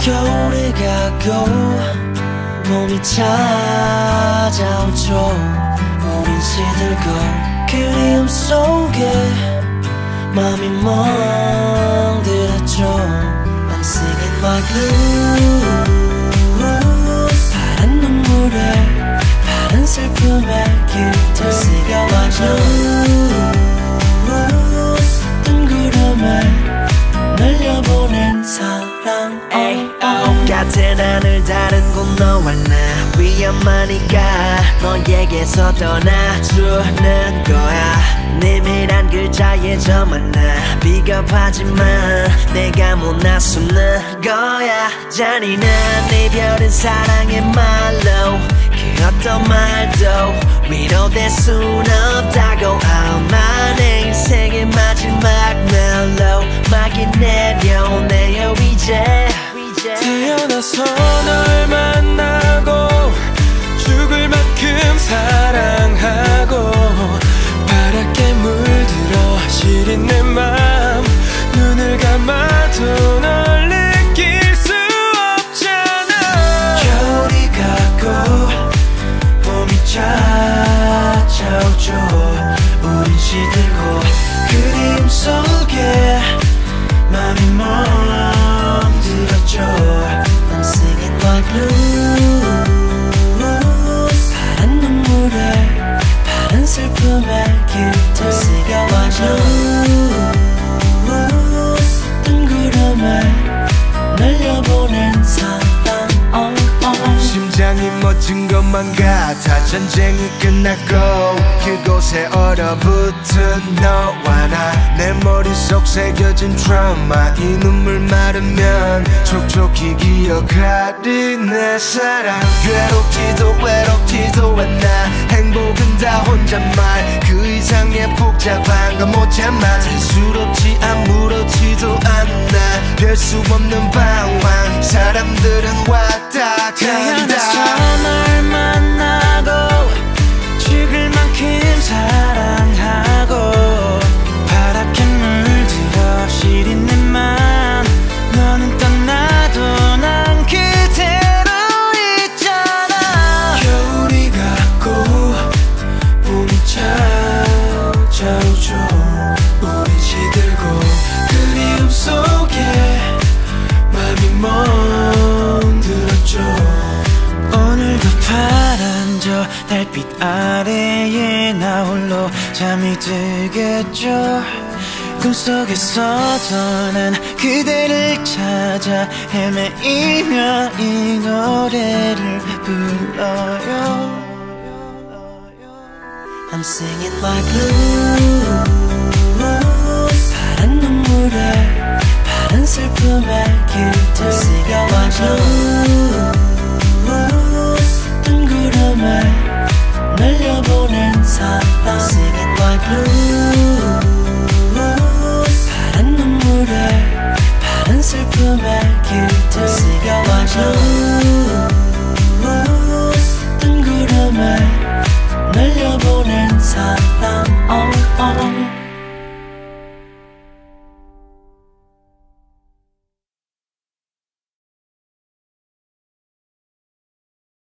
겨울이 가고 몸이 찾아오죠. 우린 시들고 그리움 속에 마음이 멍들었죠. I'm singing my blues 하늘 다른 곳 너와 나 위험하니까 너에게서 떠나주는 거야. 내밀한 글자에 저만 나 비겁하지만 내가 못 나서는 거야. 잔인한 이별은 사랑의 말로 그 어떤 말도 위로될 순 없다고. 아마 내 my blues 뜬구름에 날려보낸 사랑. 심장이 멎은 것만 같아 전쟁이 끝났고 그곳에 얼어붙은 내 머릿속 새겨진 트라우마. 이 눈물 마르면 촉촉히 기억하리. 내 사랑. 괴롭지도 외롭지도 않아 행복은 다 혼잣말. 그 이상의 복잡한 건 못 참아. 대수롭지 아무렇지도 않아. 별수 없는 방황. 사람들은 왔 저 달빛 아래에 나 홀로 잠이 들겠죠. 꿈속에서도 난 그대를 찾아 헤매이며 이 노래를 불러요. I'm singing my blues. 파란 눈물에 파란 슬픔에 깃들 Singing my can't tell. Your watch, no.